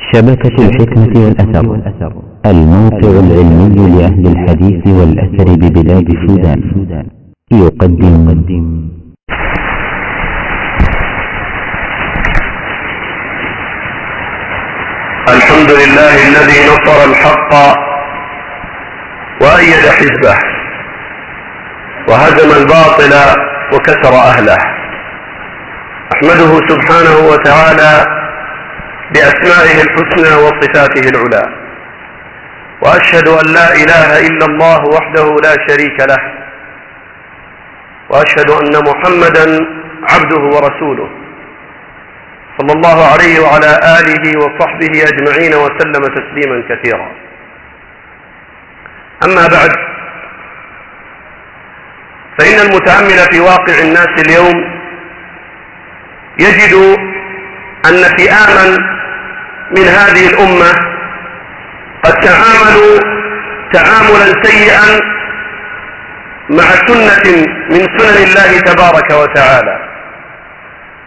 شبكة الحكمة والأثر. الموقع العلمي لأهل الحديث والأثر ببلاد السودان يقدم. الحمد لله الذي نصر الحق وأيد حزبه وهزم الباطل وكسر أهله. أحمده سبحانه وتعالى بأسمائه الحسنى وصفاته العلى. وأشهد أن لا إله إلا الله وحده لا شريك له. وأشهد أن محمدا عبده ورسوله. صلى الله عليه وعلى آله وصحبه أجمعين وسلم تسليما كثيرا. أما بعد فإن المتأمل في واقع الناس اليوم يجد أن فئاما من هذه الأمة قد تعاملوا تعاملا سيئا مع سنة من سنن الله تبارك وتعالى.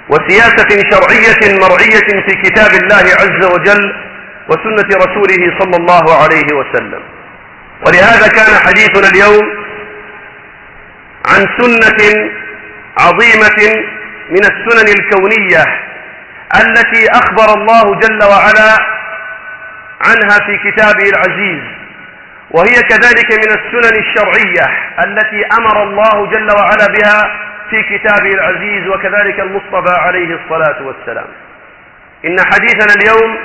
وسياسة شرعية مرعية في كتاب الله عز وجل وسنة رسوله صلى الله عليه وسلم. ولهذا كان حديثنا اليوم عن سنة عظيمة من السنن الكونية التي أخبر الله جل وعلا عنها في كتابه العزيز. وهي كذلك من السنن الشرعية التي أمر الله جل وعلا بها في كتابه العزيز وكذلك المصطفى عليه الصلاة والسلام. إن حديثنا اليوم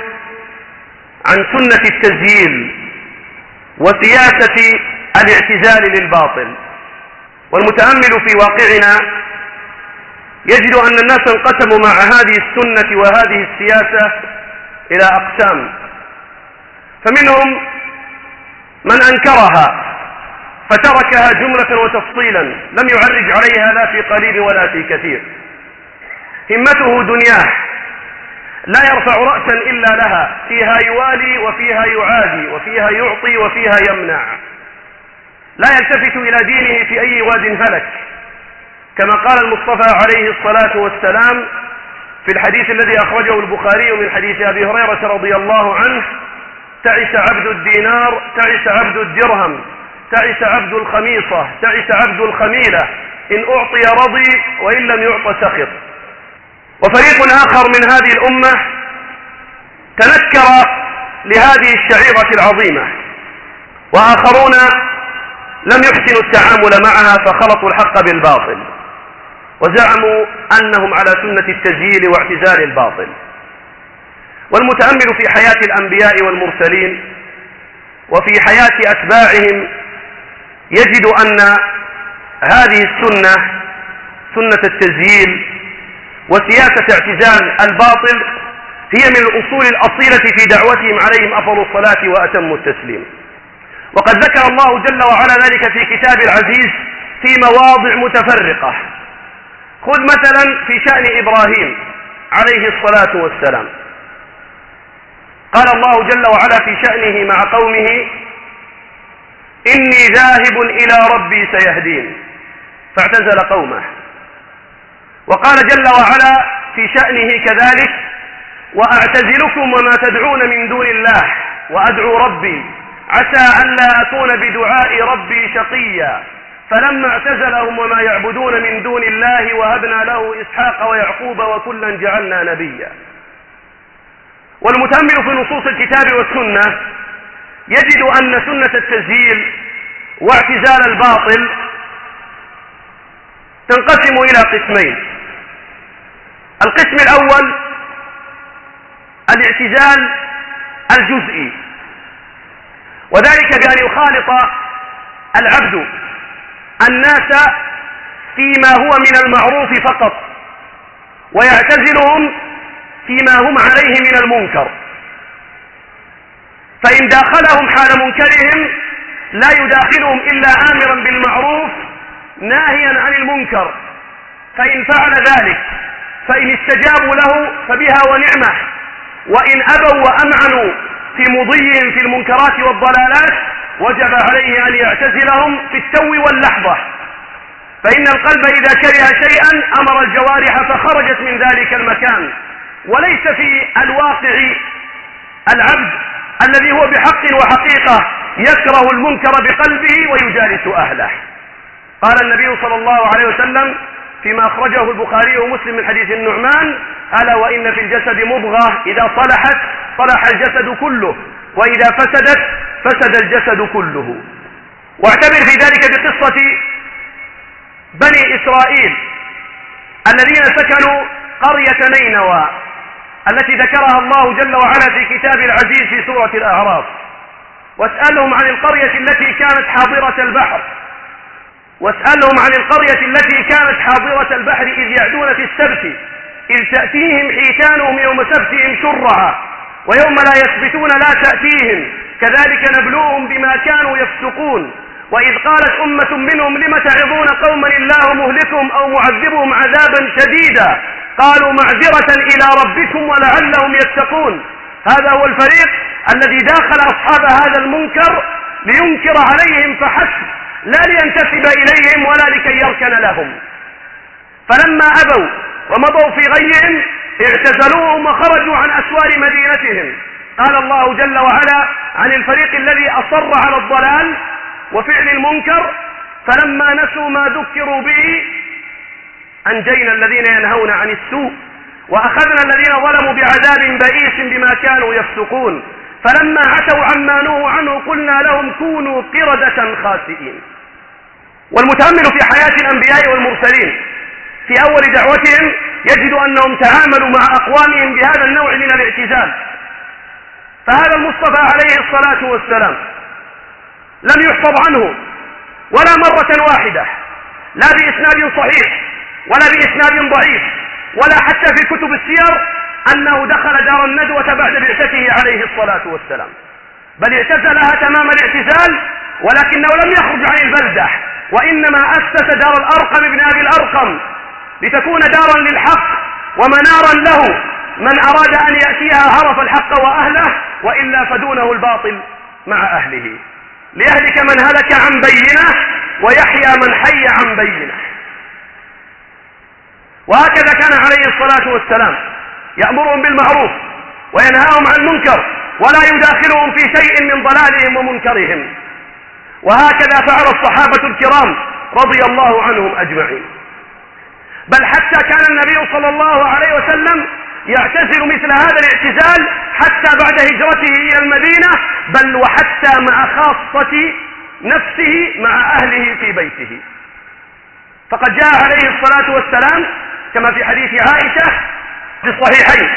عن سنة التزيين وسياسة الاعتزال للباطل. والمتأمل في واقعنا يجد أن الناس انقسموا مع هذه السنة وهذه السياسة إلى أقسام. فمنهم من أنكرها فتركها جملة وتفصيلا لم يعرج عليها لا في قليل ولا في كثير. همته دنياه لا يرفع رأسا إلا لها فيها يوالي وفيها يعادي وفيها يعطي وفيها يمنع. لا يلتفت إلى دينه في أي واد فلك. كما قال المصطفى عليه الصلاة والسلام في الحديث الذي أخرجه البخاري من حديث أبي هريرة رضي الله عنه تعس عبد الدينار تعس عبد الدرهم تعس عبد الخميصة تعس عبد الخميلة إن أعطي رضي وإن لم يعط سخط. وفريق آخر من هذه الأمة تنكر لهذه الشعيرة العظيمة وآخرون لم يحسنوا التعامل معها فخلطوا الحق بالباطل. وزعموا أنهم على سنة التزييل واعتزال الباطل. والمتأمل في حياة الأنبياء والمرسلين وفي حياة أتباعهم يجد أن هذه السنة سنة التزييل وسياسة اعتزال الباطل هي من الأصول الأصيلة في دعوتهم عليهم أفضل الصلاة وأتم التسليم. وقد ذكر الله جل وعلا ذلك في كتاب العزيز في مواضع متفرقة. خذ مثلا في شأن إبراهيم عليه الصلاة والسلام. قال الله جل وعلا في شأنه مع قومه إني ذاهب إلى ربي سيهدين. فاعتزل قومه. وقال جل وعلا في شأنه كذلك وأعتزلكم وما تدعون من دون الله وأدعو ربي عسى ألا أكون بدعاء ربي شقيا. فلما اعتزلهم وما يعبدون من دون الله وهبنا له إسحاق ويعقوب وكلا جعلنا نبيا. والمتأمل في نصوص الكتاب والسنة يجد أن سنة التسجيل واعتزال الباطل تنقسم إلى قسمين. القسم الأول الاعتزال الجزئي وذلك بأن يخالط العبد الناس فيما هو من المعروف فقط ويعتزلهم فيما هم عليه من المنكر. فإن داخلهم حال منكرهم لا يداخلهم إلا آمرا بالمعروف ناهيا عن المنكر. فإن فعل ذلك فإن استجابوا له فبها ونعمة. وإن أبوا وأمعنوا في مضيهم في المنكرات والضلالات وجب عليه أن يعتزلهم في التو واللحظة. فإن القلب إذا كره شيئا أمر الجوارح فخرجت من ذلك المكان. وليس في الواقع العبد الذي هو بحق وحقيقة يكره المنكر بقلبه ويجالس أهله. قال النبي صلى الله عليه وسلم فيما أخرجه البخاري ومسلم من حديث النعمان ألا وإن في الجسد مضغة إذا صلحت صلح الجسد كله وإذا فسدت فسد الجسد كله. واعتبر في ذلك بقصة بني إسرائيل الذين سكنوا قرية نينوى التي ذكرها الله جل وعلا في كتاب العزيز في سورة الأعراف. واسألهم عن القرية التي كانت حاضرة البحر. واسألهم عن القرية التي كانت حاضرة البحر إذ يعدون في السبت إذ تأتيهم حيتانهم يوم سبتهم شرعا ويوم لا يثبتون لا تأتيهم كذلك نبلوهم بما كانوا يفسقون. وإذ قالت أمة منهم لم تعظون قوما الله مهلكهم أو معذبهم عذابا شديدا؟ قالوا معذرة إلى ربكم ولعلهم يتقون. هذا هو الفريق الذي داخل أصحاب هذا المنكر لينكر عليهم فحسب. لا لينتسب إليهم ولا لكي يركن لهم. فلما أبوا ومضوا في غيهم اعتزلوهم وخرجوا عن أسوار مدينتهم. قال الله جل وعلا عن الفريق الذي أصر على الضلال وفعل المنكر فلما نسوا ما ذكروا به أنجينا الذين ينهون عن السوء وأخذنا الذين ظلموا بعذاب بئيس بما كانوا يفسقون. فلما عتوا عما نهوا عنه قلنا لهم كونوا قردة خاسئين. والمتأمل في حياة الأنبياء والمرسلين في أول دعوتهم يجد أنهم تعاملوا مع أقوامهم بهذا النوع من الاعتزال. فهذا المصطفى عليه الصلاة والسلام لم يحفظ عنه ولا مرة واحدة لا بإسناد صحيح ولا بإسناد ضعيف ولا حتى في كتب السير أنه دخل دار الندوة بعد بعثته عليه الصلاة والسلام. بل اعتزلها تمام الاعتزال ولكنه لم يخرج عن البلدة. وإنما أسس دار الأرقم ابن أبي الأرقم لتكون دارا للحق ومنارا له. من أراد أن يأتيها عرف الحق وأهله وإلا فدونه الباطل مع أهله. ليهلك من هلك عن بينة ويحيى من حي عن بينة. وهكذا كان عليه الصلاة والسلام. يأمرهم بالمعروف وينهاهم عن المنكر ولا يداخلهم في شيء من ضلالهم ومنكرهم. وهكذا فعل الصحابة الكرام رضي الله عنهم أجمعين. بل حتى كان النبي صلى الله عليه وسلم يعتزل مثل هذا الاعتزال حتى بعد هجرته إلى المدينة بل وحتى مع خاصة نفسه مع أهله في بيته. فقد جاء عليه الصلاة والسلام كما في حديث عائشة في الصحيحين.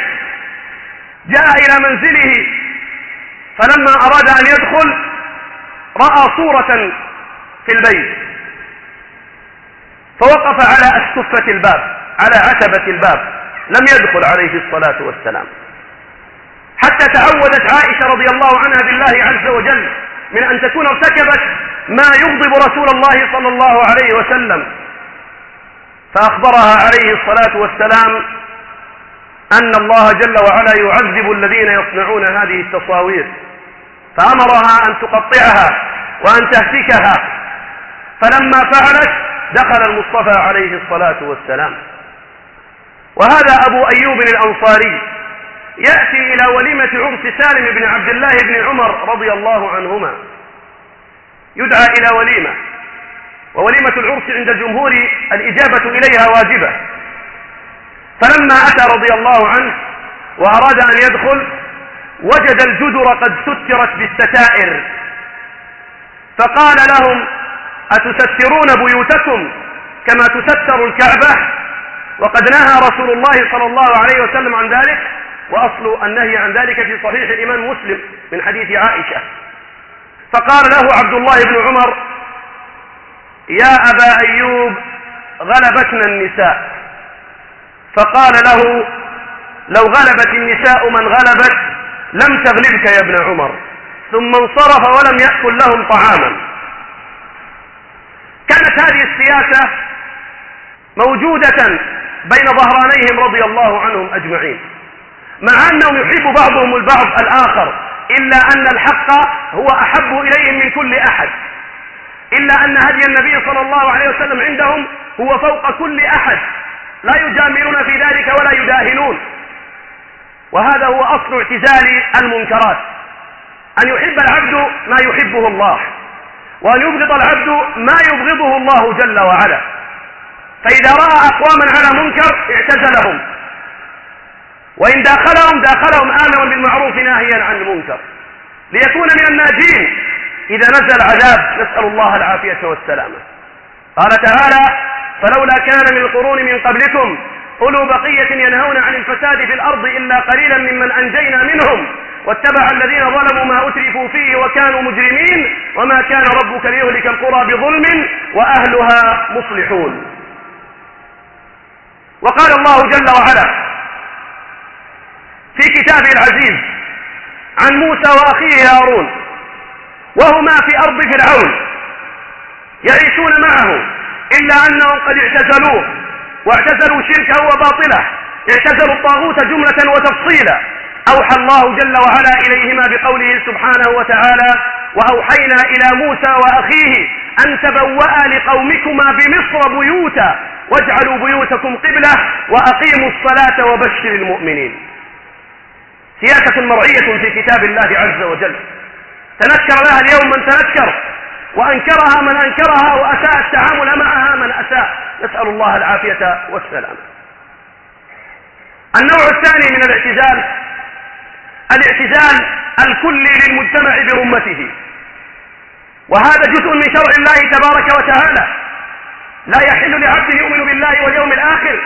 جاء إلى منزله فلما أراد أن يدخل رأى صورة في البيت. فوقف على أسكفة الباب على عتبة الباب. لم يدخل عليه الصلاة والسلام. حتى تعودت عائشة رضي الله عنها بالله عز وجل من أن تكون ارتكبت ما يغضب رسول الله صلى الله عليه وسلم. فأخبرها عليه الصلاة والسلام أن الله جل وعلا يعذب الذين يصنعون هذه التصاوير. فأمرها أن تقطعها وأن تهتكها. فلما فعلت دخل المصطفى عليه الصلاة والسلام. وهذا أبو أيوب الأنصاري يأتي إلى وليمة عرس سالم بن عبد الله بن عمر رضي الله عنهما. يدعى إلى وليمة. ووليمة العرس عند الجمهور الإجابة إليها واجبة. فلما أتى رضي الله عنه وأراد أن يدخل وجد الجدر قد سترت بالستائر. فقال لهم أتسترون بيوتكم كما تستر الكعبة؟ وقد نهى رسول الله صلى الله عليه وسلم عن ذلك وأصل النهي عن ذلك في صحيح الإمام مسلم من حديث عائشة. فقال له عبد الله بن عمر يا أبا أيوب غلبتنا النساء. فقال له لو غلبت النساء من غلبت لم تغلبك يا ابن عمر. ثم انصرف ولم يأكل لهم طعاما. كانت هذه السياسة موجودة بين ظهرانيهم رضي الله عنهم أجمعين. مع أنهم يحب بعضهم البعض الآخر إلا أن الحق هو أحب إليهم من كل أحد. إلا أن هدي النبي صلى الله عليه وسلم عندهم هو فوق كل أحد. لا يجاملون في ذلك ولا يداهنون. وهذا هو أصل اعتزال المنكرات. أن يحب العبد ما يحبه الله وأن يبغض العبد ما يبغضه الله جل وعلا. فإذا رأى أقواما على منكر اعتزلهم. وإن داخلهم داخلهم آمرا بالمعروف ناهيا عن المنكر. ليكون من الناجين إذا نزل عذاب. نسأل الله العافية والسلامة. قال تعالى فلولا كان من القرون من قبلكم أولو بقية ينهون عن الفساد في الأرض إلا قليلا ممن أنجينا منهم واتبع الذين ظلموا ما أترفوا فيه وكانوا مجرمين وما كان ربك ليهلك القرى بظلم وأهلها مصلحون. وقال الله جل وعلا في كتابه العزيز عن موسى وأخيه هارون وهما في أرض فرعون يعيشون معه إلا أنهم قد اعتزلوه واعتزلوا شركه وباطله اعتزلوا الطاغوت جملة وتفصيلا. أوحى الله جل وعلا إليهما بقوله سبحانه وتعالى وأوحينا إلى موسى وأخيه أن تبوأ لقومكما بمصر بيوتا واجعلوا بيوتكم قبلة وأقيموا الصلاة وبشر المؤمنين. سياسة مرعية في كتاب الله عز وجل. تنكر لها اليوم من تنكر وأنكرها من أنكرها وأساء التعامل معها من أساء. نسأل الله العافية والسلام. النوع الثاني من الاعتزال الاعتزال الكلي للمجتمع برمته وهذا جزء من شرع الله تبارك وتعالى. لا يحل لعبد يؤمن بالله واليوم الآخر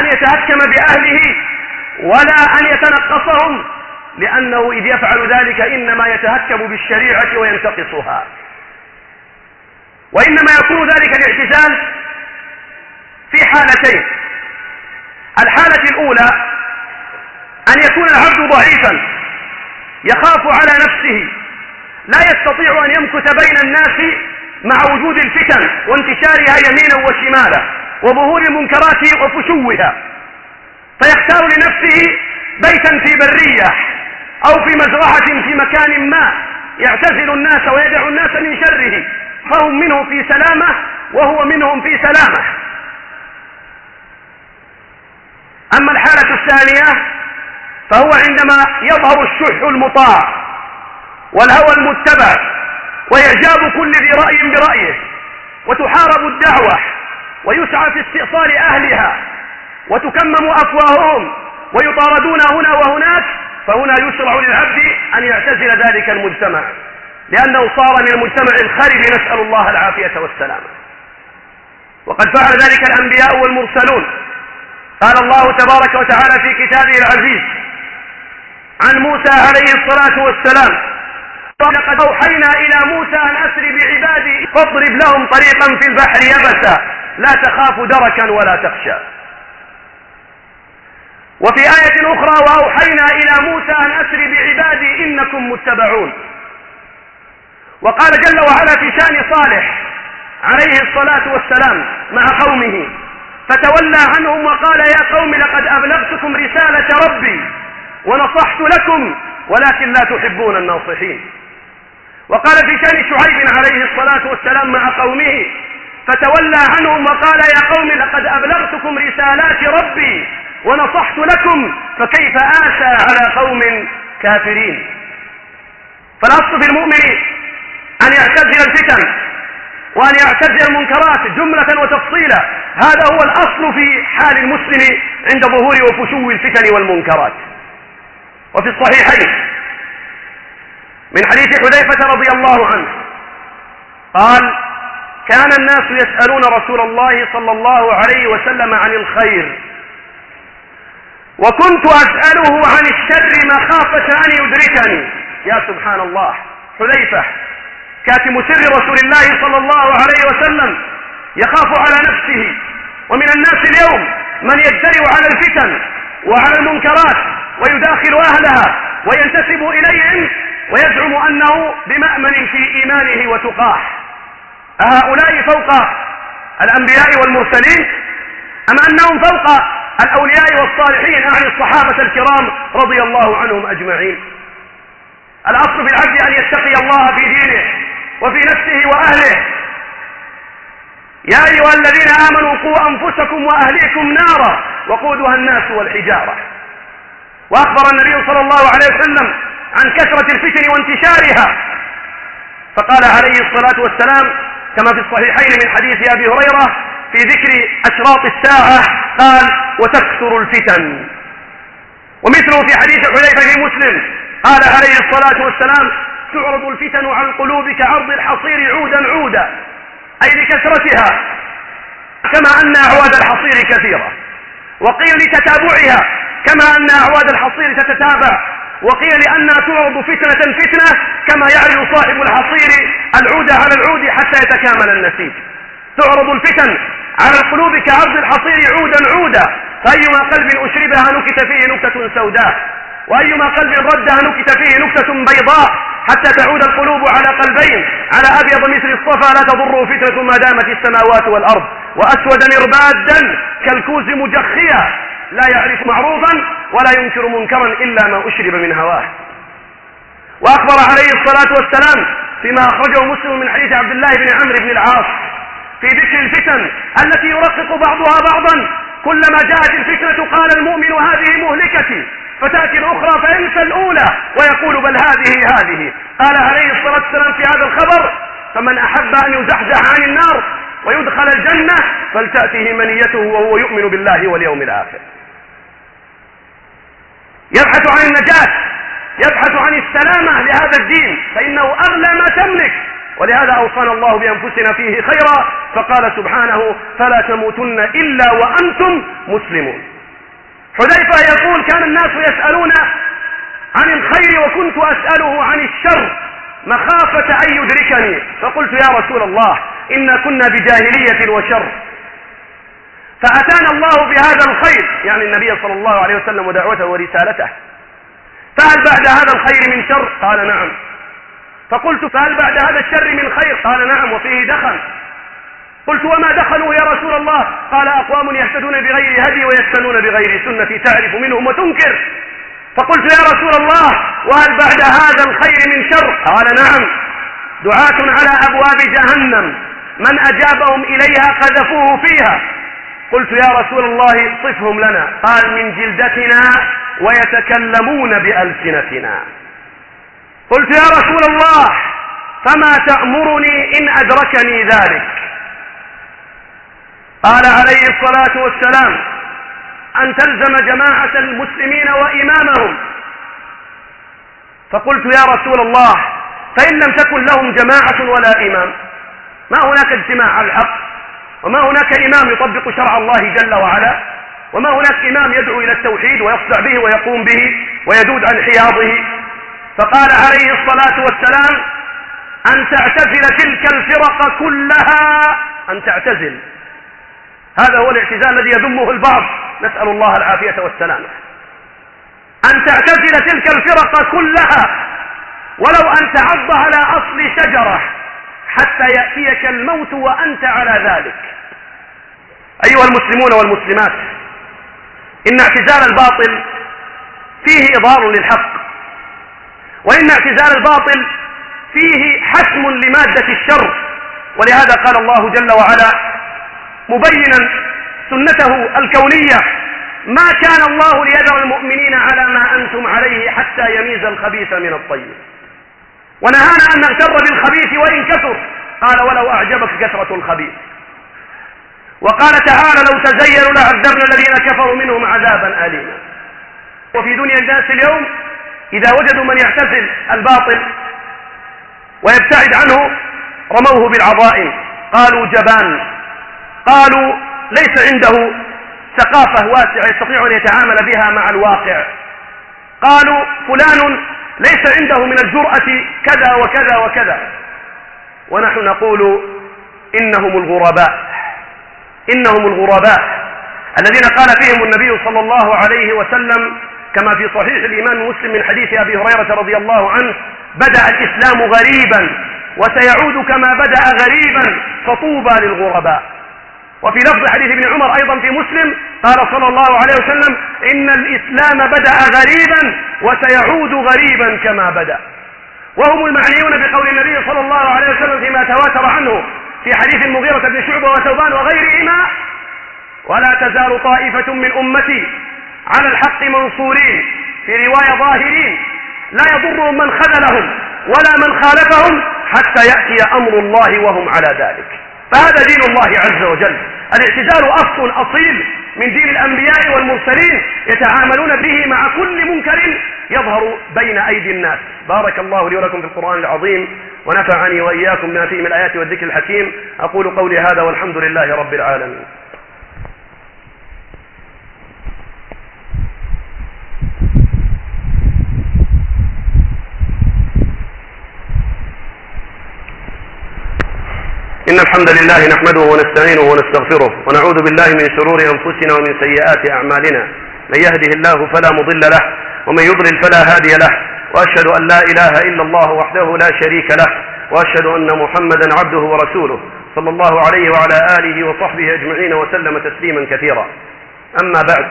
أن يتهكم بأهله ولا أن يتنقصهم لأنه إذ يفعل ذلك إنما يتهكم بالشريعة وينتقصها. وإنما يكون ذلك الاعتزال في حالتين. الحالة الأولى أن يكون العبد ضعيفا يخاف على نفسه لا يستطيع أن يمكث بين الناس مع وجود الفتن وانتشارها يمينا وشمالا وظهور المنكرات وفشوها. فيختار لنفسه بيتا في برية أو في مزرعة في مكان ما يعتزل الناس ويدع الناس من شره. فهم منه في سلامة وهو منهم في سلامة. أما الحالة الثانية فهو عندما يظهر الشح المطاع والهوى المتبع وإعجاب كل ذي رأي برأيه وتحارب الدعوة ويسعى في استئصال أهلها وتكمم أفواههم ويطاردون هنا وهناك فهنا يشرع للعبد أن يعتزل ذلك المجتمع. لأنه صار من المجتمع الخرب نسأل الله العافية والسلامة وقد فعل ذلك الأنبياء والمرسلون. قال الله تبارك وتعالى في كتابه العزيز عن موسى عليه الصلاة والسلام لقد أوحينا إلى موسى أن أسر بعبادي فاضرب لهم طريقا في البحر يبسا لا تخاف دركا ولا تخشى. وفي آية أخرى وأوحينا إلى موسى أن أسر بعبادي إنكم متبعون. وقال جل وعلا في شأن صالح عليه الصلاة والسلام مع قومه فتولى عنهم وقال يا قوم لقد أبلغتكم رسالة ربي ونصحت لكم ولكن لا تحبون الناصحين. وقال في شأن شعيب عليه الصلاة والسلام مع قومه فتولى عنهم وقال يا قوم لقد أبلغتكم رسالات ربي ونصحت لكم فكيف آسى على قوم كافرين؟ فالأصل في المؤمن أن يعتزل الفتن وأن يعتزل المنكرات جملة وتفصيلا. هذا هو الأصل في حال المسلم عند ظهور وفشو الفتن والمنكرات. وفي الصحيحين من حديث حذيفة رضي الله عنه قال كان الناس يسألون رسول الله صلى الله عليه وسلم عن الخير. وكنت أسأله عن الشر مخافة أن يدركني. يا سبحان الله. حذيفة كاتم سر رسول الله صلى الله عليه وسلم يخاف على نفسه. ومن الناس اليوم من يجترئ على الفتن وعلى المنكرات ويداخل أهلها وينتسب إليهم ويزعم أنه بمأمن في إيمانه وتقاه. أهؤلاء فوق الأنبياء والمرسلين؟ أم أنهم فوق الأولياء والصالحين؟ أعني الصحابة الكرام رضي الله عنهم أجمعين. الأصل في العبد أن يتقي الله في دينه. وفي نفسه وأهله. يا أيها الذين آمنوا قوا أنفسكم وأهليكم نارا وقودها الناس والحجارة. وأخبر النبي صلى الله عليه وسلم عن كثرة الفتن وانتشارها. فقال عليه الصلاة والسلام كما في الصحيحين من حديث أبي هريرة في ذكر أشراط الساعة قال وتكثر الفتن ومثله في حديث حذيفة في مسلم قال عليه الصلاة والسلام تعرض الفتن عن قلوب كعرض الحصير عودا عودا أي لكثرتها كما أن أعواد الحصير كثيرة. وقيل لتتابعها كما أن أعواد الحصير تتتابع. وقيل لأنها تعرض فتنة فتنة كما يعرض صاحب الحصير العود على العود حتى يتكامل النسيج. تعرض الفتن على القلوب كعرض الحصير عودا عودا. فأيما قلب أشربها نكت فيه نكتة سوداء. وأيما قلب ردها نكت فيه نكتة بيضاء. حتى تعود القلوب على قلبين على أبيض مثل الصفا لا تضره فتنة ما دامت السماوات والأرض. وأسودا مربادا كالكوز مجخيا لا يعرف معروفا ولا ينكر منكرا إلا ما أشرب من هواه. وأخبر عليه الصلاة والسلام فيما أخرجه مسلم من حديث عبد الله بن عمرو بن العاص في ذكر الفتن التي يرقق بعضها بعضا كلما جاءت الفتنة قال المؤمن هذه مهلكتي فتأتي الأخرى فينسى الأولى ويقول بل هذه هذه. قال عليه الصلاة والسلام في هذا الخبر فمن أحب أن يزحزح عن النار ويدخل الجنة فلتأته منيته وهو يؤمن بالله واليوم الآخر. يبحث عن النجاة يبحث عن السلامة لهذا الدين فإنه أغلى ما تملك. ولهذا أوصانا الله بأنفسنا فيه خيرا فقال سبحانه فلا تموتن إلا وأنتم مسلمون. حذيفة يقول كان الناس يسألون عن الخير وكنت أسأله عن الشر مخافة أن يدركني. فقلت يا رسول الله إنا كنا بجاهلية وشر. فأتانا الله بهذا الخير يعني النبي صلى الله عليه وسلم ودعوته ورسالته. فهل بعد هذا الخير من شر؟ قال نعم. فقلت فهل بعد هذا الشر من خير؟ قال نعم وفيه دخل. قلت وما دخلوا يا رسول الله؟ قال أقوام يهتدون بغير هدي ويستنون بغير سنة تعرف منهم وتنكر. فقلت يا رسول الله وهل بعد هذا الخير من شر؟ قال نعم. دعاة على أبواب جهنم. من أجابهم إليها قذفوه فيها. قلت يا رسول الله صفهم لنا. قال من جلدتنا ويتكلمون بألسنتنا. قلت يا رسول الله فما تأمرني إن أدركني ذلك؟ قال عليه الصلاة والسلام أن تلزم جماعة المسلمين وإمامهم. فقلت يا رسول الله فإن لم تكن لهم جماعة ولا إمام ما هناك اجتماع على الحق؟ وما هناك إمام يطبق شرع الله جل وعلا؟ وما هناك إمام يدعو إلى التوحيد ويصدع به ويقوم به ويدود عن حياضه؟ فقال عليه الصلاة والسلام أن تعتزل تلك الفرق كلها أن تعتزل. هذا هو الاعتزال الذي يذمه البعض. نسأل الله العافية والسلامة أن تعتزل تلك الفرق كلها ولو أن تعض على أصل شجرة حتى يأتيك الموت وأنت على ذلك. أيها المسلمون والمسلمات إن اعتزال الباطل فيه إضار للحق. وإن اعتزال الباطل فيه حسم لمادة الشر. ولهذا قال الله جل وعلا مبينا سنته الكونية ما كان الله ليدع المؤمنين على ما أنتم عليه حتى يميز الخبيث من الطيب. ونهانا أن نغتر بالخبيث وإن كثر. قال ولو أعجبك كثرة الخبيث وقال تعالى لو تزينوا لعذبنا الذين كفروا منهم عذابا أليما وفي دنيا الناس اليوم إذا وجدوا من يعتزل الباطل ويبتعد عنه رموه بالعظائم. قالوا جبان. قالوا ليس عنده ثقافة واسعة يستطيع أن يتعامل بها مع الواقع. قالوا فلان ليس عنده من الجرأة كذا وكذا وكذا. ونحن نقول إنهم الغرباء. إنهم الغرباء. الذين قال فيهم النبي صلى الله عليه وسلم كما في صحيح الإمام مسلم من حديث أبي هريرة رضي الله عنه بدأ الإسلام غريبا وسيعود كما بدأ غريبا فطوبى للغرباء. وفي لفظ حديث ابن عمر أيضا في مسلم قال صلى الله عليه وسلم إن الإسلام بدأ غريبا وسيعود غريبا كما بدأ. وهم المعنيون بقول النبي صلى الله عليه وسلم فيما تواتر عنه في حديث المغيرة بن شعبة وثوبان وغيرهما ولا تزال طائفة من أمتي على الحق منصورين في رواية ظاهرين. لا يضرهم من خذلهم ولا من خالفهم حتى يأتي أمر الله وهم على ذلك. فهذا دين الله عز وجل. الاعتزال أصل أصيل من دين الأنبياء والمرسلين يتعاملون به مع كل منكر يظهر بين أيدي الناس. بارك الله لي ولكم في القرآن العظيم ونفعني وإياكم بما فيه من الآيات والذكر الحكيم. أقول قولي هذا والحمد لله رب العالمين. إن الحمد لله نحمده ونستعينه ونستغفره ونعوذ بالله من شرور أنفسنا ومن سيئات أعمالنا. من يهده الله فلا مضل له ومن يضلل فلا هادي له. وأشهد أن لا إله إلا الله وحده لا شريك له. وأشهد أن محمدا عبده ورسوله صلى الله عليه وعلى آله وصحبه أجمعين وسلم تسليما كثيرا. أما بعد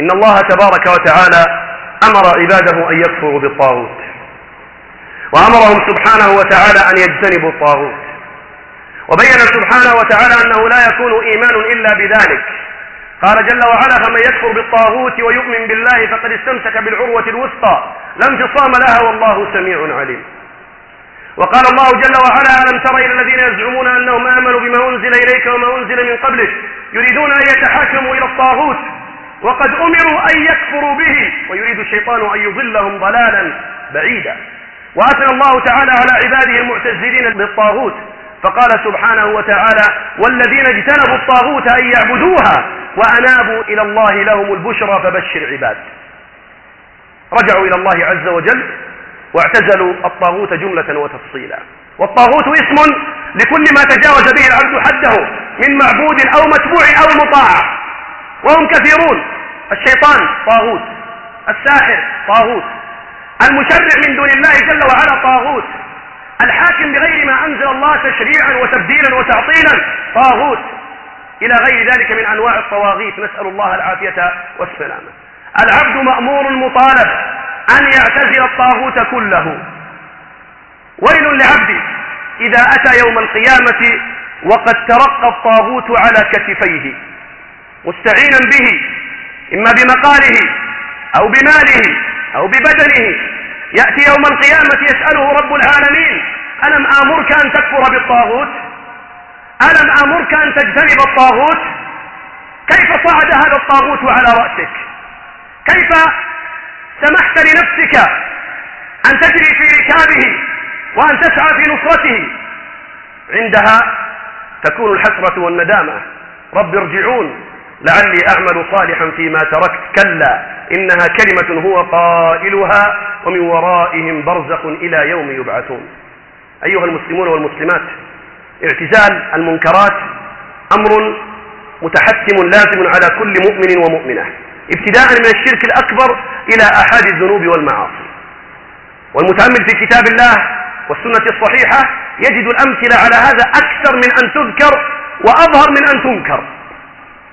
إن الله تبارك وتعالى أمر عباده أن يكفروا بالطاغوت. وأمرهم سبحانه وتعالى أن يجتنبوا الطاغوت. وبين سبحانه وتعالى أنه لا يكون إيمان إلا بذلك. قال جل وعلا فمن يكفر بالطاغوت ويؤمن بالله فقد استمسك بالعروة الوثقى. لا انفصام لها والله سميع عليم. وقال الله جل وعلا ألم تر إلى الذين يزعمون أنهم آمنوا بما أنزل إليك وما أنزل من قبلك يريدون أن يتحاكموا إلى الطاغوت وقد أمروا أن يكفروا به ويريد الشيطان أن يضلهم ضلالا بعيدا. وأثنى الله تعالى على عباده المعتزلين بالطاغوت. فقال سبحانه وتعالى والذين اجتنبوا الطاغوت أن يعبدوها وأنابوا إلى الله لهم البشرى فبشر عباد رجعوا إلى الله عز وجل واعتزلوا الطاغوت جملة وتفصيلا. والطاغوت اسم لكل ما تجاوز به العبد حده من معبود أو متبوع أو مطاع. وهم كثيرون. الشيطان طاغوت. الساحر طاغوت. المشرع من دون الله جل وعلا طاغوت. الحاكم بغير ما أنزل الله تشريعا وتبديلا وتعطيلا. طاغوت. إلى غير ذلك من أنواع الطواغيت. نسأل الله العافية والسلامة. العبد مأمور مطالب أن يعتزل الطاغوت كله. ويل لعبد إذا أتى يوم القيامة وقد ترقى الطاغوت على كتفيه مستعينا به إما بمقاله أو بماله أو ببدنه يأتي يوم القيامة يسأله رب العالمين ألم آمرك أن تكفر بالطاغوت؟ ألم آمرك أن تجتنب الطاغوت؟ كيف صعد هذا الطاغوت على رأسك؟ كيف سمحت لنفسك أن تجري في ركابه وأن تسعى في نصرته عندها تكون الحسرة والندامة. رب ارجعون. لعلي أعمل صالحا فيما تركت. كلا إنها كلمة هو قائلها ومن ورائهم برزخ إلى يوم يبعثون. أيها المسلمون والمسلمات اعتزال المنكرات أمر متحتم لازم على كل مؤمن ومؤمنة ابتداء من الشرك الأكبر إلى أحد الذنوب والمعاصي. والمتأمل في كتاب الله والسنة الصحيحة يجد الأمثلة على هذا أكثر من أن تذكر وأظهر من أن تنكر.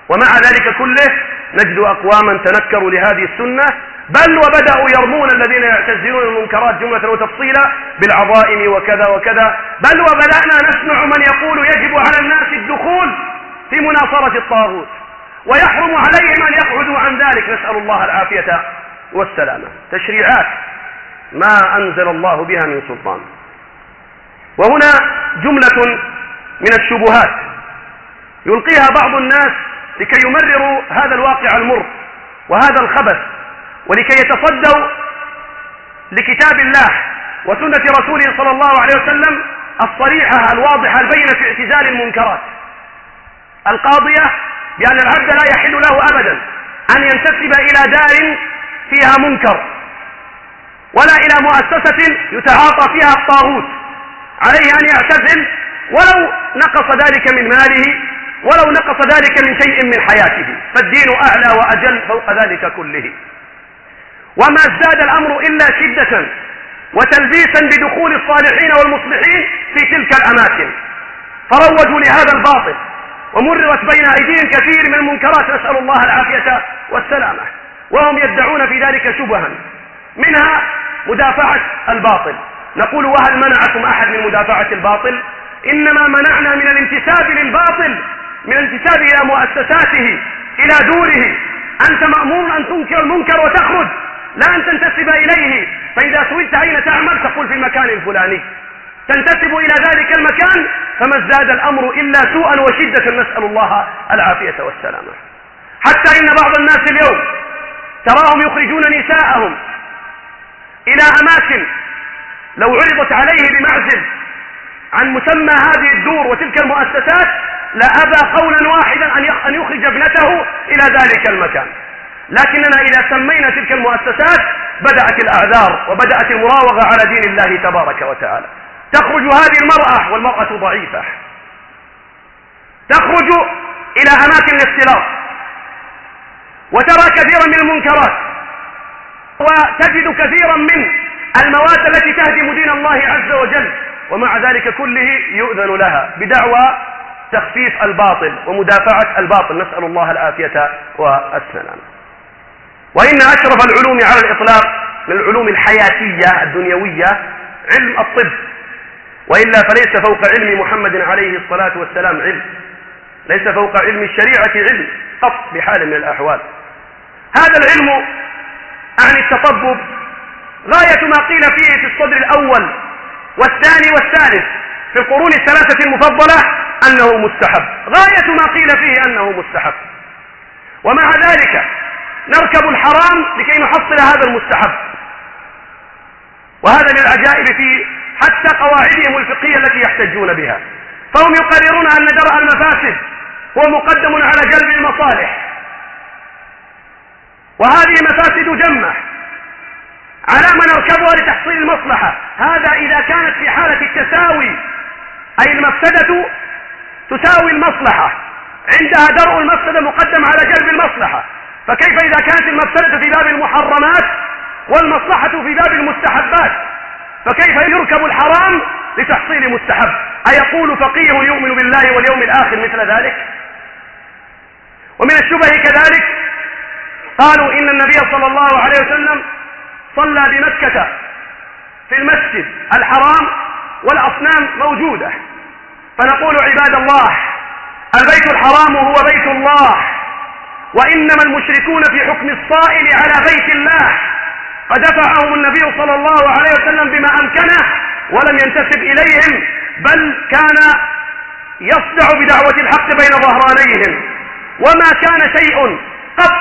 ومع ذلك كله نجد أقواما تنكروا لهذه السنة بل وبدأوا يرمون الذين يعتزلون المنكرات جملة وتفصيلا بالعظائم وكذا وكذا. بل وبدأنا نسمع من يقول يجب على الناس الدخول في مناصرة الطاغوت ويحرم عليهم أن يقعدوا عن ذلك. نسأل الله العافية والسلامة. تشريعات ما أنزل الله بها من سلطان. وهنا جملة من الشبهات يلقيها بعض الناس لكي يمرروا هذا الواقع المر وهذا الخبث ولكي يتصدوا لكتاب الله وسنة رسوله صلى الله عليه وسلم الصريحة الواضحة البينة في اعتزال المنكرات. القاضية بأن العبد لا يحل له أبدا أن ينتسب إلى دار فيها منكر ولا إلى مؤسسة يتعاطى فيها الطاغوت عليه أن يعتزل ولو نقص ذلك من ماله ولو نقص ذلك من شيء من حياته. فالدين أعلى وأجل فوق ذلك كله. وما ازداد الأمر إلا شدة وتلبيسا بدخول الصالحين والمصلحين في تلك الأماكن. فروجوا لهذا الباطل ومررت بين أيديهم كثير من المنكرات. نسأل الله العافية والسلامة. وهم يدعون في ذلك شبها. منها مدافعة الباطل. نقول وهل منعكم أحد من مدافعة الباطل؟ إنما منعنا من الانتساب للباطل من الانتساب إلى مؤسساته إلى دوره. أنت مأمور أن تنكر المنكر وتخرج لا أن تنتسب إليه. فإذا سئلت أين تعمل؟ تقول في المكان الفلاني. تنتسب إلى ذلك المكان؟ فما ازداد الأمر إلا سوءا وشدة نسأل الله العافية والسلامة. حتى إن بعض الناس اليوم تراهم يخرجون نساءهم إلى أماكن لو عرضت عليه بمعزل عن مسمى هذه الدور وتلك المؤسسات لأبى قولا واحدا أن يخرج ابنته إلى ذلك المكان. لكننا إذا سمينا تلك المؤسسات بدأت الأعذار وبدأت المراوغة على دين الله تبارك وتعالى. تخرج هذه المرأة والمرأة ضعيفة. تخرج إلى أماكن الاختلاط. وترى كثيرا من المنكرات. وتجد كثيرا من المواد التي تهدم دين الله عز وجل. ومع ذلك كله يؤذن لها بدعوى تخفيف الباطل ومدافعة الباطل. نسأل الله العافية والسلام وإن أشرف العلوم على الإطلاق من العلوم الحياتية الدنيوية علم الطب. وإلا فليس فوق علم محمد عليه الصلاة والسلام علم. ليس فوق علم الشريعة علم قط بحال من الأحوال. هذا العلم عن التطبب. غاية ما قيل فيه في الصدر الأول والثاني والثالث. في القرون الثلاثة المفضلة أنه مستحب. غاية ما قيل فيه أنه مستحب. ومع ذلك نركب الحرام لكي نحصل هذا المستحب. وهذا من العجائب في حتى قواعدهم الفقهية التي يحتجون بها. فهم يقررون أن درء المفاسد هو مقدم على جلب المصالح. وهذه مفاسد جمة على من نركبها لتحصيل المصلحة. هذا إذا كانت في حالة التساوي أي المفسدة تساوي المصلحة. عندها درء المفسدة مقدم على جلب المصلحة. فكيف إذا كانت المفسدة في باب المحرمات والمصلحة في باب المستحبات؟ فكيف يركب الحرام لتحصيل مستحب؟ أيقول فقيه يؤمن بالله واليوم الآخر مثل ذلك؟ ومن الشبه كذلك قالوا إن النبي صلى الله عليه وسلم صلى بمكة في المسجد الحرام والأصنام موجودة. فنقول عباد الله البيت الحرام هو بيت الله وإنما المشركون في حكم الصائل على بيت الله. فدفعهم النبي صلى الله عليه وسلم بما أمكنه ولم ينتسب إليهم بل كان يصدع بدعوة الحق بين ظهرانيهم. وما كان شيء قط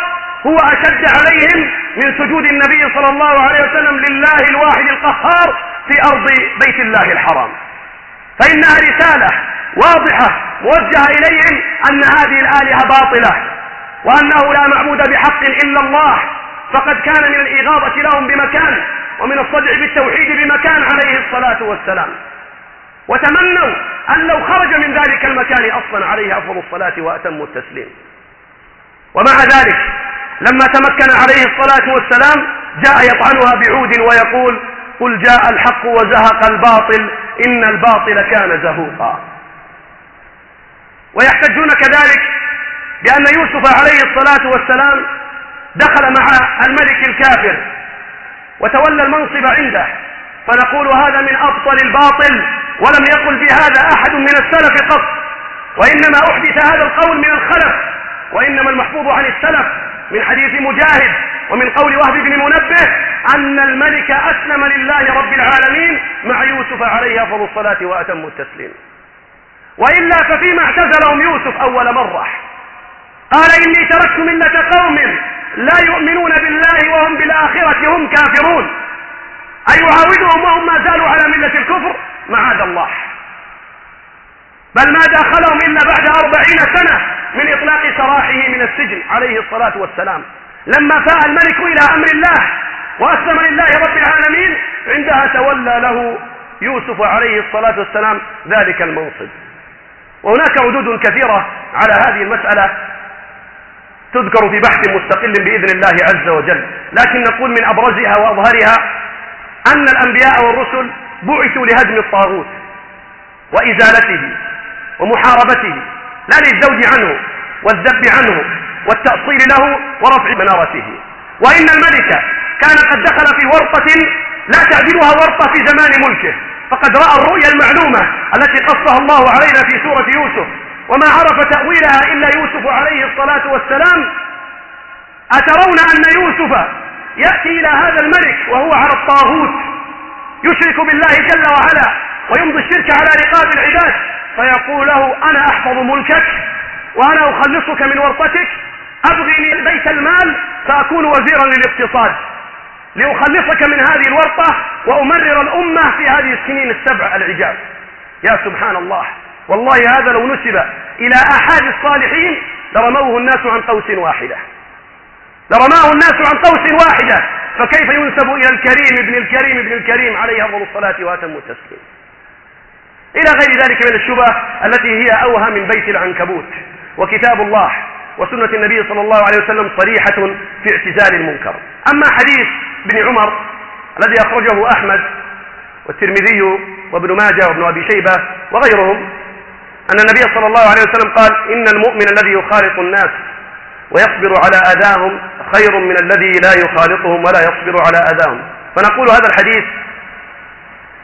هو أشد عليهم من سجود النبي صلى الله عليه وسلم لله الواحد القهار في أرض بيت الله الحرام. فإنها رسالة واضحة موجهة إليهم أن هذه الآلهة باطلة وأنه لا معبود بحق إلا الله فقد كان من الإغاظة لهم بمكان ومن الصدع بالتوحيد بمكان عليه الصلاة والسلام. وتمنوا أن لو خرج من ذلك المكان أصلا عليه أفضل الصلاة وأتم التسليم. ومع ذلك لما تمكن عليه الصلاة والسلام جاء يطعنها بعود ويقول قل جاء الحق وزهق الباطل إن الباطل كان زهوقا. ويحتجون كذلك بأن يوسف عليه الصلاة والسلام دخل مع الملك الكافر وتولى المنصب عنده. فنقول هذا من أبطل الباطل ولم يقل بهذا أحد من السلف قط. وإنما أحدث هذا القول من الخلف وإنما المحفوظ عن السلف. من حديث مجاهد ومن قول وهب بن منبه أن الملك أسلم لله رب العالمين مع يوسف عليه أفضل الصلاة وأتم التسليم. وإلا ففيما اعتزلهم يوسف أول مرة. قال إني تركت ملة قوم لا يؤمنون بالله وهم بالآخرة هم كافرون. أي يعاودهم وهم ما زالوا على ملة الكفر. معاذ الله. بل ما داخلهم إلا بعد أربعين سنة من إطلاق سراحه من السجن عليه الصلاة والسلام. لما فاء الملك إلى أمر الله وأسلم لله رب العالمين عندها تولى له يوسف عليه الصلاة والسلام ذلك المنصب وهناك ردود كثيرة على هذه المسألة تذكر في بحث مستقل بإذن الله عز وجل. لكن نقول من أبرزها وأظهرها أن الأنبياء والرسل بعثوا لهدم الطاغوت وإزالته. ومحاربته لا للزوج عنه والذب عنه والتأصيل له ورفع منارته. وإن الملك كان قد دخل في ورطة لا تعدلها ورطة في زمان ملكه فقد رأى الرؤيا المعلومة التي قصها الله علينا في سورة يوسف. وما عرف تأويلها إلا يوسف عليه الصلاة والسلام. أترون أن يوسف يأتي إلى هذا الملك وهو على الطاغوت. يشرك بالله جل وعلا ويمضي الشرك على رقاب العباد. فيقول له أنا أحفظ ملكك وأنا أخلصك من ورطتك أبغي بيت المال فأكون وزيرا للاقتصاد لأخلصك من هذه الورطة وأمرر الأمة في هذه السنين السبع العجاب. يا سبحان الله والله هذا لو نسب إلى أحد الصالحين لرموه الناس عن قوس واحدة. لرماه الناس عن قوس واحدة فكيف ينسب إلى الكريم ابن الكريم ابن الكريم عليه أفضل الصلاة وأتم التسليم؟ إلى غير ذلك من الشبه التي هي أوهى من بيت العنكبوت. وكتاب الله وسنة النبي صلى الله عليه وسلم صريحة في اعتزال المنكر. أما حديث ابن عمر الذي أخرجه أحمد والترمذي وابن ماجه وابن أبي شيبة وغيرهم أن النبي صلى الله عليه وسلم قال إن المؤمن الذي يخالط الناس ويصبر على أذاهم خير من الذي لا يخالطهم ولا يصبر على أذاهم. فنقول هذا الحديث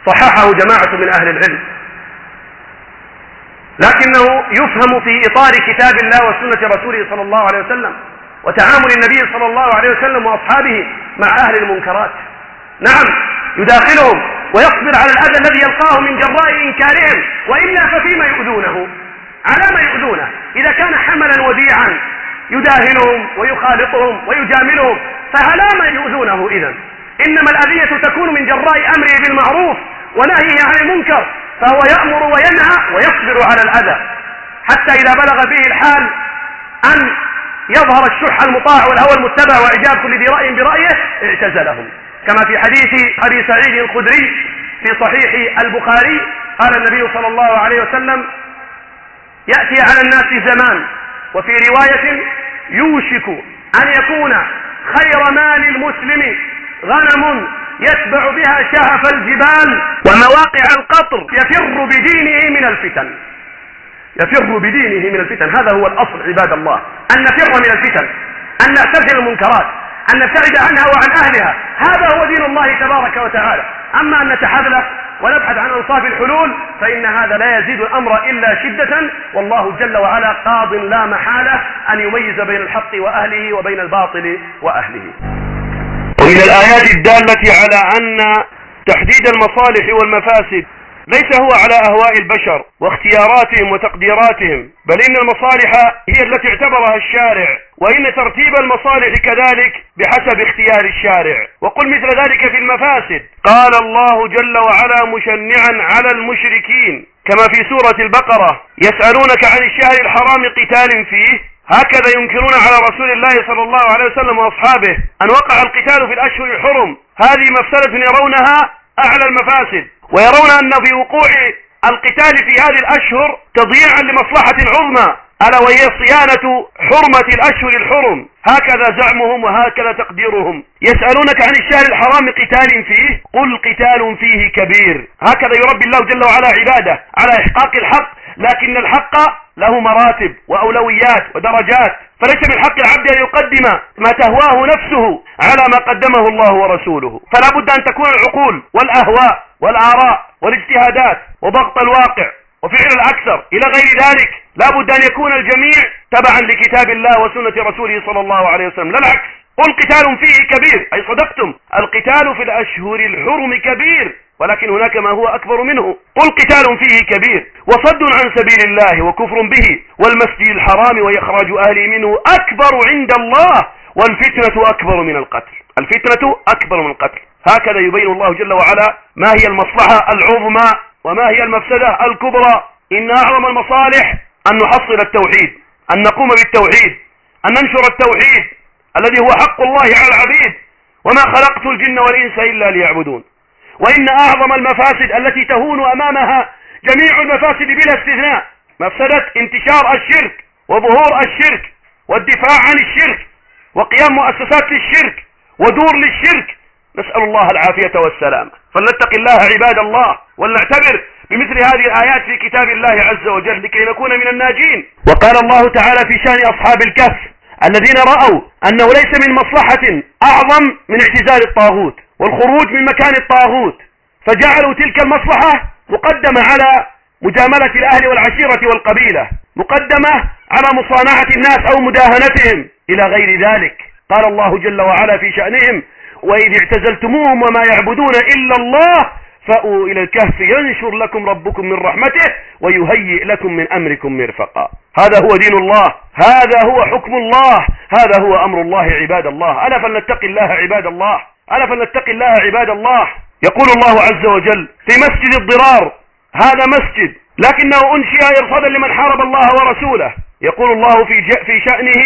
صححه جماعة من أهل العلم. لكنه يفهم في إطار كتاب الله وسنة رسوله صلى الله عليه وسلم وتعامل النبي صلى الله عليه وسلم وأصحابه مع أهل المنكرات. نعم يداخلهم ويصبر على الأذى الذي يلقاه من جراء إنكارهم وإلا ففيما يؤذونه؟ على ما يؤذونه؟ إذا كان حملا وديعا يداهنهم ويخالطهم ويجاملهم فعلى ما يؤذونه إذا إنما الأذية تكون من جراء أمره بالمعروف ونهيه عن المنكر. فهو يأمر وينهى ويصبر على الأذى حتى إذا بلغ به الحال أن يظهر الشح المطاع والهوى المتبع وإعجاب كل ذي رأي برأيه اعتزلهم كما في حديث أبي سعيد الخدري في صحيح البخاري قال النبي صلى الله عليه وسلم يأتي على الناس زمان وفي رواية يوشك أن يكون خير مال المسلم غنم يتبع بها شهف الجبال ومواقع القطر يفر بدينه من الفتن. يفر بدينه من الفتن. هذا هو الأصل عباد الله. أن نفر من الفتن أن نعتزل المنكرات أن نبتعد عنها وعن أهلها. هذا هو دين الله تبارك وتعالى. أما أن نتحذلق ونبحث عن أنصاف الحلول فإن هذا لا يزيد الأمر إلا شدة. والله جل وعلا قاض لا محالة أن يميز بين الحق وأهله وبين الباطل وأهله. ومن الآيات الدالة على أن تحديد المصالح والمفاسد ليس هو على أهواء البشر واختياراتهم وتقديراتهم بل إن المصالح هي التي اعتبرها الشارع وإن ترتيب المصالح كذلك بحسب اختيار الشارع. وقل مثل ذلك في المفاسد. قال الله جل وعلا مشنعا على المشركين كما في سورة البقرة يسألونك عن الشهر الحرام قتال فيه هكذا ينكرون على رسول الله صلى الله عليه وسلم وأصحابه أن وقع القتال في الأشهر الحرم. هذه مفسدة يرونها أعلى المفاسد ويرون أن في وقوع القتال في هذه الأشهر تضييعا لمصلحة عظمى ألا وهي صيانة حرمة الأشهر الحرم. هكذا زعمهم وهكذا تقديرهم. يسألونك عن الشهر الحرام قتال فيه؟ قل قتال فيه كبير. هكذا يربي الله جل وعلا عباده على إحقاق الحق لكن الحق له مراتب وأولويات ودرجات فليس من حق العبد أن يقدم ما تهواه نفسه على ما قدمه الله ورسوله. فلا بد أن تكون العقول والأهواء والآراء والاجتهادات وضغط الواقع وفعل الأكثر. إلى غير ذلك لا بد أن يكون الجميع تبعا لكتاب الله وسنة رسوله صلى الله عليه وسلم. لا العكس. قل قتال فيه كبير أي صدقتم. القتال في الأشهر الحرم كبير. ولكن هناك ما هو أكبر منه. قل قتال فيه كبير وصد عن سبيل الله وكفر به والمسجد الحرام وإخراج أهله منه أكبر عند الله والفتنة أكبر من القتل. الفتنة أكبر من القتل. هكذا يبين الله جل وعلا ما هي المصلحة العظمى وما هي المفسدة الكبرى. إن أعظم المصالح أن نحصل التوحيد أن نقوم بالتوحيد أن ننشر التوحيد الذي هو حق الله على العبيد. وما خلقت الجن والإنس إلا ليعبدون. وإن أعظم المفاسد التي تهون أمامها جميع المفاسد بلا استثناء مفسدة انتشار الشرك وظهور الشرك والدفاع عن الشرك وقيام مؤسسات للشرك ودور للشرك. نسأل الله العافية والسلامة فلنتق الله عباد الله ولنعتبر بمثل هذه الآيات في كتاب الله عز وجل لكي نكون من الناجين. وقال الله تعالى في شأن أصحاب الكهف الذين رأوا أنه ليس من مصلحة أعظم من اعتزال الطاغوت. والخروج من مكان الطاغوت. فجعلوا تلك المصلحة مقدمة على مجاملة الأهل والعشيرة والقبيلة مقدمة على مصانعة الناس أو مداهنتهم إلى غير ذلك. قال الله جل وعلا في شأنهم وإذ اعتزلتموهم وما يعبدون إلا الله فأووا إلى الكهف ينشر لكم ربكم من رحمته ويهيئ لكم من أمركم مرفقا. هذا هو دين الله هذا هو حكم الله هذا هو أمر الله عباد الله. ألا فلنتقي الله عباد الله. ألا فلنتقي الله عباد الله. يقول الله عز وجل في مسجد الضرار هذا مسجد لكنه أنشئ إرصادا لمن حارب الله ورسوله. يقول الله في, في شأنه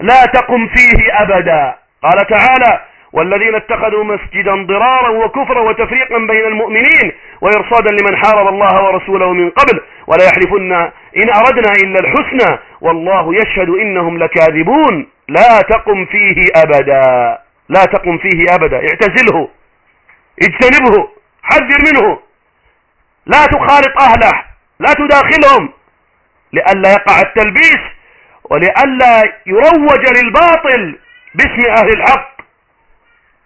لا تقم فيه أبدا. قال تعالى والذين اتخذوا مسجدا ضرارا وكفرا وتفريقا بين المؤمنين وإرصادا لمن حارب الله ورسوله من قبل ولا يحلفن إن أردنا إلا الحسنى. والله يشهد إنهم لكاذبون. لا تقم فيه أبدا. لا تقم فيه أبدا اعتزله اجتنبه حذر منه. لا تخالط أهله لا تداخلهم لئلا يقع التلبيس ولئلا يروج للباطل باسم أهل الحق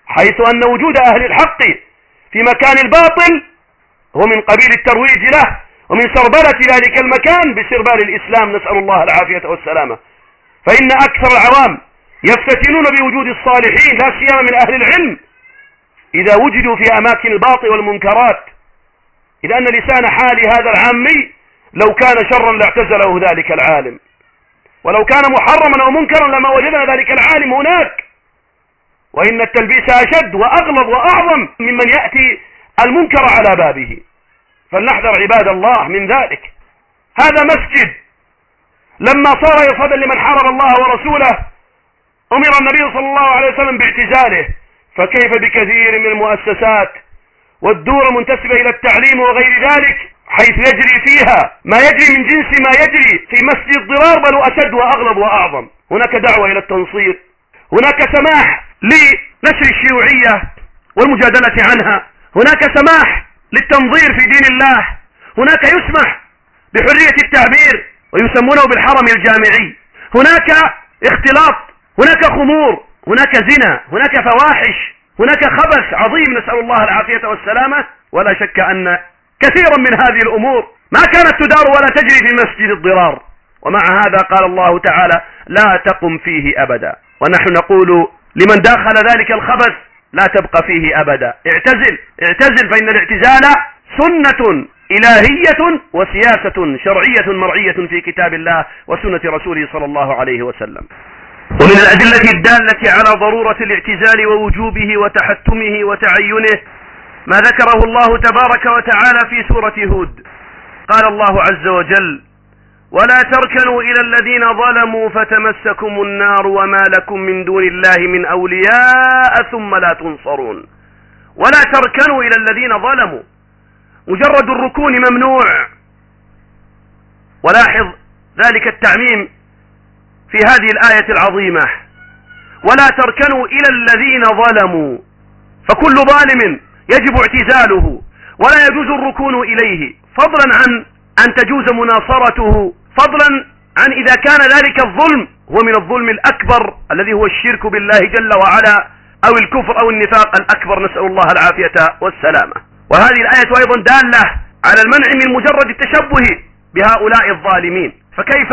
حيث أن وجود أهل الحق في مكان الباطل هو من قبيل الترويج له ومن سربلة ذلك المكان بسربال الإسلام. نسأل الله العافية والسلامة. فإن أكثر العوام يفتتنون بوجود الصالحين لا سيما من أهل العلم. إذا وجدوا في أماكن الباطل والمنكرات إذا أن لسان حال هذا العامي لو كان شرا لاعتزله ذلك العالم. ولو كان محرما أو منكرا لما وجدنا ذلك العالم هناك. وإن التلبيس أشد وأغلظ وأعظم ممن يأتي المنكر على بابه. فلنحذر عباد الله من ذلك. هذا مسجد. لما صار يصدا لمن حارب الله ورسوله أمر النبي صلى الله عليه وسلم باعتزاله فكيف بكثير من المؤسسات والدور المنتسبة إلى التعليم وغير ذلك حيث يجري فيها ما يجري من جنس ما يجري في مسجد الضرار بل أشد وأغلب وأعظم. هناك دعوة إلى التنصير هناك سماح لنشر الشيوعية والمجادلة عنها هناك سماح للتنظير في دين الله هناك يسمح بحرية التعبير ويسمونه بالحرم الجامعي هناك اختلاط هناك خمور هناك زنا هناك فواحش هناك خبث عظيم نسأل الله العافية والسلامة. ولا شك أن كثيرا من هذه الأمور ما كانت تدار ولا تجري في مسجد الضرار. ومع هذا قال الله تعالى لا تقم فيه أبدا. ونحن نقول لمن داخل ذلك الخبث لا تبقى فيه أبدا. اعتزل اعتزل فإن الاعتزال سنة إلهية وسياسة شرعية مرعية في كتاب الله وسنة رسوله صلى الله عليه وسلم. ومن الأدلة الدالة على ضرورة الاعتزال ووجوبه وتحتمه وتعينه ما ذكره الله تبارك وتعالى في سورة هود. قال الله عز وجل ولا تركنوا إلى الذين ظلموا فتمسكم النار وما لكم من دون الله من أولياء ثم لا تنصرون. ولا تركنوا إلى الذين ظلموا. مجرد الركون ممنوع. ولاحظ ذلك التعميم في هذه الآية العظيمة. ولا تركنوا إلى الذين ظلموا. فكل ظالم يجب اعتزاله. ولا يجوز الركون إليه. فضلا عن أن تجوز مناصرته. فضلا عن إذا كان ذلك الظلم. هو من الظلم الأكبر الذي هو الشرك بالله جل وعلا. أو الكفر أو النفاق الأكبر. نسأل الله العافية والسلامة. وهذه الآية أيضا دالة على المنع من مجرد التشبه بهؤلاء الظالمين. فكيف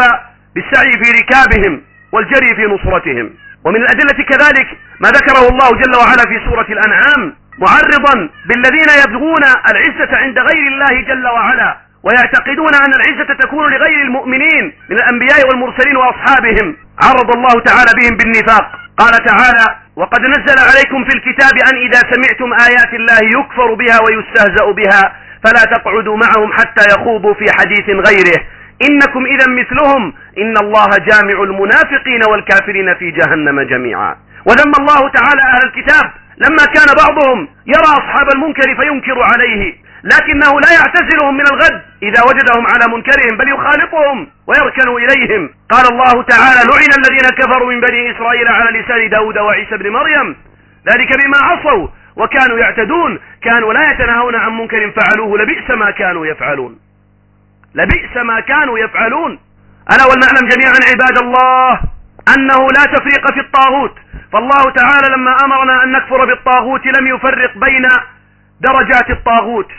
بالسعي في ركابهم والجري في نصرتهم. ومن الأدلة كذلك ما ذكره الله جل وعلا في سورة الأنعام معرضا بالذين يبغون العزة عند غير الله جل وعلا ويعتقدون أن العزة تكون لغير المؤمنين من الأنبياء والمرسلين وأصحابهم. عرض الله تعالى بهم بالنفاق. قال تعالى وقد نزل عليكم في الكتاب أن إذا سمعتم آيات الله يكفر بها ويستهزأ بها فلا تقعدوا معهم حتى يخوضوا في حديث غيره. إنكم إذا مثلهم. إن الله جامع المنافقين والكافرين في جهنم جميعا. وذم الله تعالى أهل الكتاب. لما كان بعضهم يرى أصحاب المنكر فينكر عليه. لكنه لا يعتزلهم من الغد. إذا وجدهم على منكرهم بل يخالطهم ويركن إليهم. قال الله تعالى لعن الذين كفروا من بني إسرائيل على لسان داود وعيسى بن مريم. ذلك بما عصوا وكانوا يعتدون. كانوا لا يتناهون عن منكر فعلوه لبئس ما كانوا يفعلون. لبئس ما كانوا يفعلون. ألا ولنعلم جميعا عباد الله أنه لا تفريق في الطاغوت. فالله تعالى لما أمرنا أن نكفر بالطاغوت لم يفرق بين درجات الطاغوت.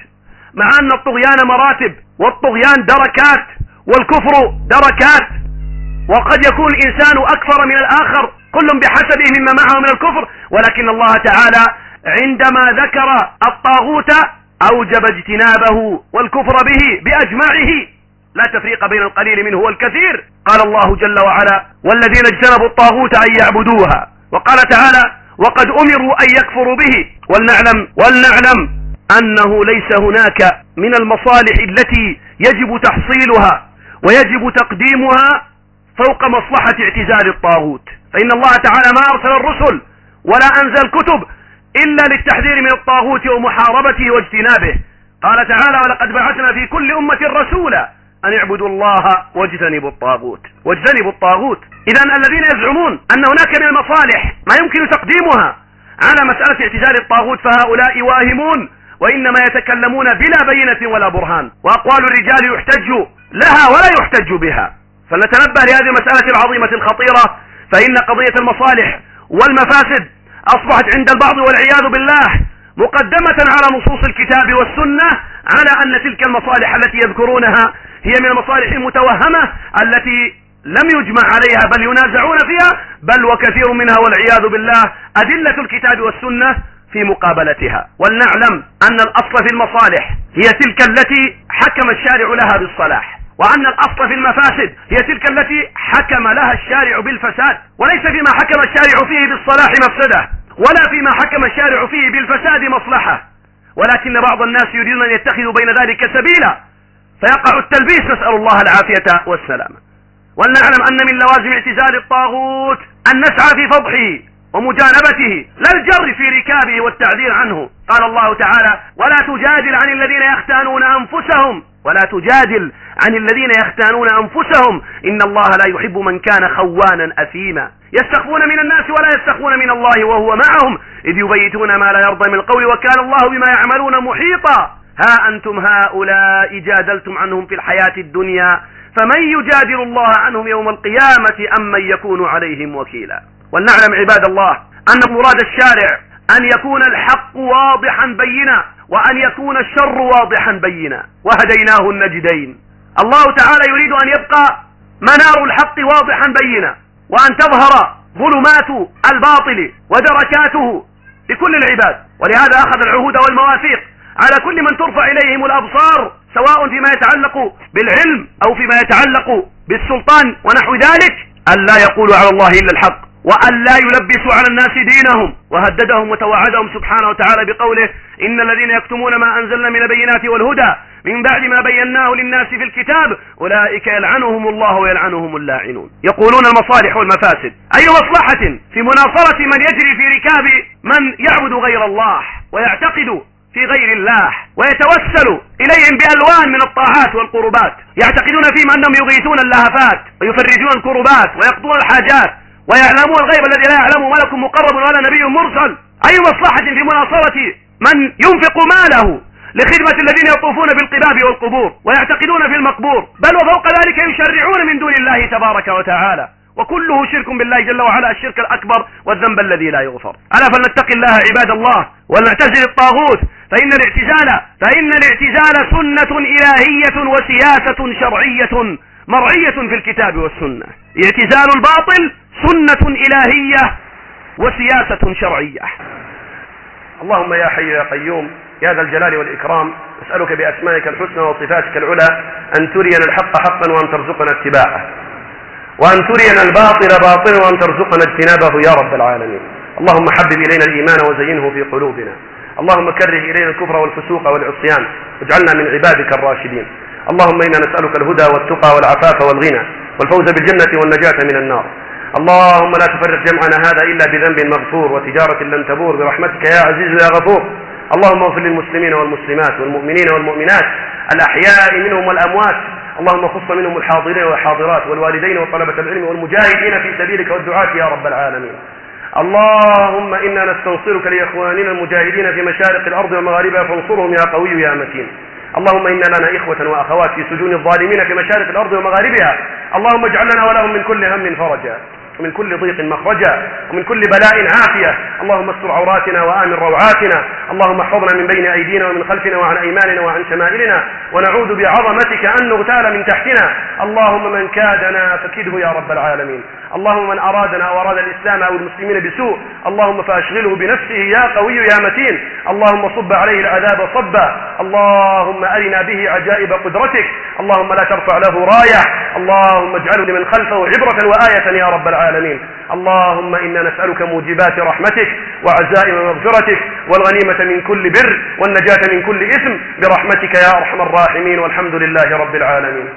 مع أن الطغيان مراتب والطغيان دركات والكفر دركات. وقد يكون الإنسان أكثر من الآخر كل بحسبه مما معه من الكفر. ولكن الله تعالى عندما ذكر الطاغوت أوجب اجتنابه والكفر به بأجمعه. لا تفريق بين القليل منه والكثير. قال الله جل وعلا والذين اجتنبوا الطاغوت أن يعبدوها وقال تعالى وقد أمروا أن يكفروا به ولنعلم ولنعلم أنه ليس هناك من المصالح التي يجب تحصيلها ويجب تقديمها فوق مصلحة اعتزال الطاغوت. فإن الله تعالى ما أرسل الرسل ولا أنزل كتب إلا للتحذير من الطاغوت ومحاربته واجتنابه. قال تعالى ولقد بعثنا في كل أمة رسولا أن اعبدوا الله واجتنبوا الطاغوت. واجتنبوا الطاغوت. إذا الذين يزعمون أن هناك من المصالح ما يمكن تقديمها على مسألة اعتزال الطاغوت فهؤلاء واهمون وإنما يتكلمون بلا بينة ولا برهان. وأقوال الرجال يحتج لها ولا يحتج بها. فلنتنبه لهذه المسألة العظيمة الخطيرة فإن قضية المصالح والمفاسد أصبحت عند البعض والعياذ بالله مقدمة على نصوص الكتاب والسنة على أن تلك المصالح التي يذكرونها هي من المصالح المتوهمة التي لم يجمع عليها بل ينازعون فيها بل وكثير منها والعياذ بالله أدلة الكتاب والسنة في مقابلتها. ولنعلم أن الأصل في المصالح هي تلك التي حكم الشارع لها بالصلاح. وأن الأصل في المفاسد هي تلك التي حكم لها الشارع بالفساد وليس فيما حكم الشارع فيه بالصلاح مفسدة ولا فيما حكم الشارع فيه بالفساد مصلحة. ولكن بعض الناس يريدون أن يتخذوا بين ذلك سبيلا فيقع التلبيس نسأل الله العافية والسلامة. ولنعلم أن من لوازم اعتزال الطاغوت أن نسعى في فضحه. ومجانبته لا الجر في ركابه والتعذير عنه. قال الله تعالى ولا تجادل عن الذين يختانون أنفسهم ولا تجادل عن الذين يختانون أنفسهم. إن الله لا يحب من كان خوانا أثيما. يستخفون من الناس ولا يستخفون من الله وهو معهم. إذ يبيتون ما لا يرضى من القول وكان الله بما يعملون محيطا. ها أنتم هؤلاء جادلتم عنهم في الحياة الدنيا. فمن يجادل الله عنهم يوم القيامة أم من يكون عليهم وكيلا؟ ولنعلم عباد الله أن مراد الشارع أن يكون الحق واضحا بينا وأن يكون الشر واضحا بينا. وهديناه النجدين. الله تعالى يريد أن يبقى منار الحق واضحا بينا. وأن تظهر ظلمات الباطل ودركاته لكل العباد. ولهذا أخذ العهود والمواثيق على كل من ترفع إليهم الأبصار سواء فيما يتعلق بالعلم أو فيما يتعلق بالسلطان ونحو ذلك أن لا يقولوا على الله إلا الحق. وأن لا يلبسوا على الناس دينهم. وهددهم وتوعدهم سبحانه وتعالى بقوله إن الذين يكتمون ما أنزلنا من البينات والهدى من بعد ما بيناه للناس في الكتاب أولئك يلعنهم الله ويلعنهم اللاعنون. يقولون المصالح والمفاسد. أي مصلحة؟ في مناصرة من يجري في ركاب من يعبد غير الله ويعتقد في غير الله ويتوسل إليهم بألوان من الطاعات والقربات. يعتقدون فيهم أنهم يغيثون اللهفات ويفرجون الكربات ويقضون الحاجات ويعلمون الغيب الذي لا يعلمه ملك مقرب ولا نبي مرسل. أي مصلحة في مناصرة من ينفق ماله لخدمة الذين يطوفون بالقباب والقبور ويعتقدون في المقبور؟ بل وفوق ذلك يشرعون من دون الله تبارك وتعالى. وكله شرك بالله جل وعلا الشرك الأكبر والذنب الذي لا يغفر. ألا فلنتقي الله عباد الله ولنعتزل الطاغوت؟ فإن الاعتزال فإن الاعتزال سنة إلهية وسياسة شرعية مرعية في الكتاب والسنة. اعتزال الباطل سنة إلهية وسياسة شرعية. اللهم يا حي يا قيوم يا ذا الجلال والإكرام نسألك بأسمائك الحسنى وصفاتك العلى أن ترينا الحق حقا وأن ترزقنا اتباعه. وأن ترينا الباطل باطلا وأن ترزقنا اجتنابه يا رب العالمين. اللهم حبب إلينا الإيمان وزينه في قلوبنا. اللهم كره إلينا الكفر والفسوق والعصيان. واجعلنا من عبادك الراشدين. اللهم إنا نسألك الهدى والتقى والعفاف والغنى والفوز بالجنة والنجاة من النار. اللهم لا تفرق جمعنا هذا إلا بذنب مغفور وتجارة لن تبور. برحمتك يا عزيز يا غفور. اللهم اغفر للمسلمين والمسلمات والمؤمنين والمؤمنات الأحياء منهم والأموات. اللهم خص منهم الحاضرين والحاضرات والوالدين وطلبة العلم والمجاهدين في سبيلك والدعاة يا رب العالمين. اللهم إنا نستنصرك لإخواننا المجاهدين في مشارق الأرض ومغاربها فانصرهم يا قوي يا متين. اللهم إن لنا إخوة وأخوات في سجون الظالمين في مشارق الأرض ومغاربها. اللهم اجعل لنا ولهم من كل هم فرجا. ومن كل ضيق مخرجا ومن كل بلاء عافية. اللهم استر عوراتنا وآمن روعاتنا. اللهم احفظنا من بين أيدينا ومن خلفنا وعن أيماننا وعن شمائلنا. ونعوذ بعظمتك أن نغتال من تحتنا. اللهم من كادنا فكده يا رب العالمين. اللهم من أرادنا أو أراد الإسلام أو المسلمين بسوء. اللهم فأشغله بنفسه يا قوي يا متين. اللهم صب عليه العذاب صبا. اللهم أرنا به عجائب قدرتك. اللهم لا ترفع له راية. اللهم اجعله لمن خلفه عبرة وآية يا رب العالمين. اللهم إنا نسألك موجبات رحمتك وعزائم مغفرتك والغنيمة من كل بر والنجاة من كل إثم برحمتك يا أرحم الراحمين والحمد لله رب العالمين.